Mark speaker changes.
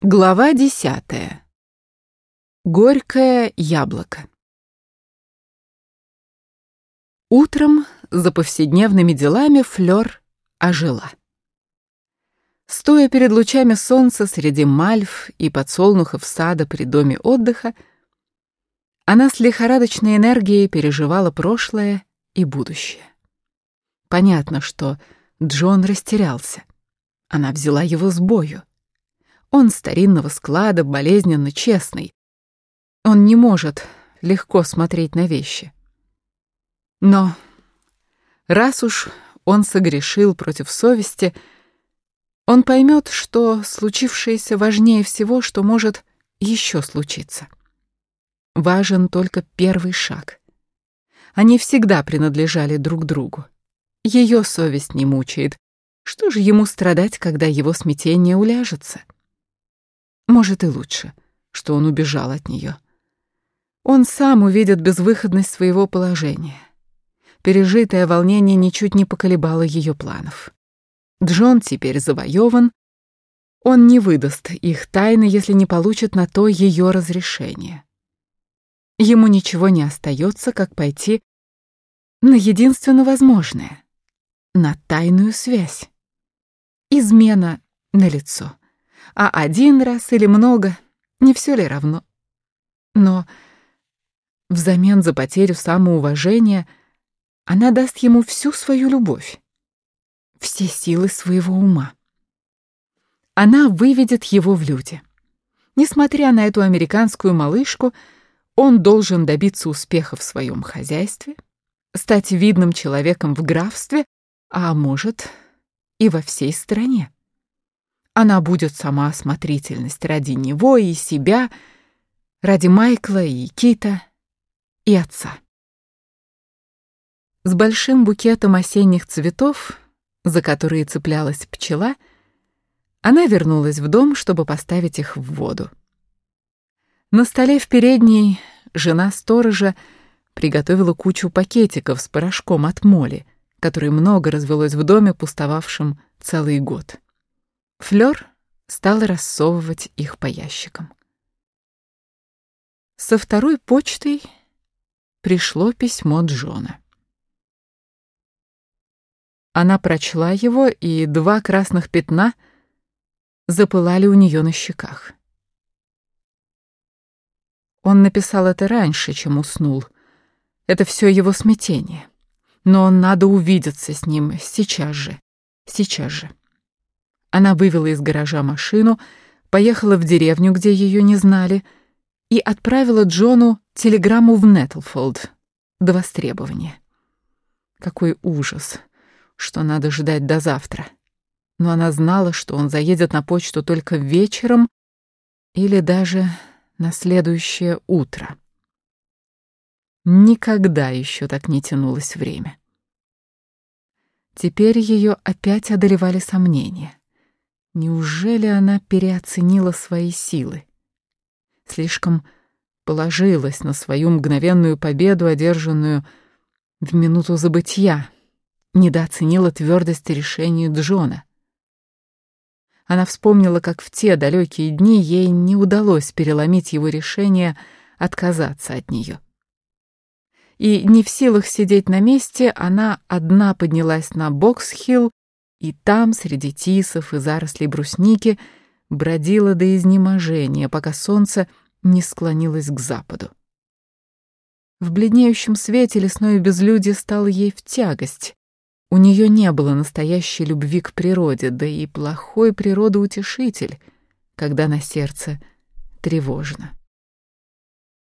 Speaker 1: Глава десятая. Горькое яблоко. Утром за повседневными делами Флёр ожила. Стоя перед лучами солнца среди мальв и подсолнухов сада при доме отдыха, она с лихорадочной энергией переживала прошлое и будущее. Понятно, что Джон растерялся. Она взяла его с бою. Он старинного склада, болезненно честный. Он не может легко смотреть на вещи. Но раз уж он согрешил против совести, он поймет, что случившееся важнее всего, что может еще случиться. Важен только первый шаг. Они всегда принадлежали друг другу. Ее совесть не мучает. Что же ему страдать, когда его смятение уляжется? Может и лучше, что он убежал от нее. Он сам увидит безвыходность своего положения. Пережитое волнение ничуть не поколебало ее планов. Джон теперь завоеван. Он не выдаст их тайны, если не получит на то ее разрешение. Ему ничего не остается, как пойти на единственно возможное — на тайную связь. Измена на лицо а один раз или много, не все ли равно? Но взамен за потерю самоуважения она даст ему всю свою любовь, все силы своего ума. Она выведет его в люди. Несмотря на эту американскую малышку, он должен добиться успеха в своем хозяйстве, стать видным человеком в графстве, а может и во всей стране. Она будет сама осмотрительность ради него и себя, ради Майкла и Кита и отца. С большим букетом осенних цветов, за которые цеплялась пчела, она вернулась в дом, чтобы поставить их в воду. На столе в передней жена сторожа приготовила кучу пакетиков с порошком от моли, который много развелось в доме, пустовавшем целый год. Флёр стала рассовывать их по ящикам. Со второй почтой пришло письмо Джона. Она прочла его, и два красных пятна запылали у нее на щеках. Он написал это раньше, чем уснул. Это все его смятение. Но надо увидеться с ним сейчас же, сейчас же. Она вывела из гаража машину, поехала в деревню, где ее не знали, и отправила Джону телеграмму в Нетлфолд до востребования. Какой ужас, что надо ждать до завтра. Но она знала, что он заедет на почту только вечером или даже на следующее утро. Никогда еще так не тянулось время. Теперь ее опять одолевали сомнения. Неужели она переоценила свои силы? Слишком положилась на свою мгновенную победу, одержанную в минуту забытья, недооценила твердость решения Джона. Она вспомнила, как в те далекие дни ей не удалось переломить его решение отказаться от нее. И не в силах сидеть на месте, она одна поднялась на Бокс-Хилл и там, среди тисов и зарослей брусники, бродила до изнеможения, пока солнце не склонилось к западу. В бледнеющем свете лесное безлюдье стало ей в тягость. У нее не было настоящей любви к природе, да и плохой природоутешитель, когда на сердце тревожно.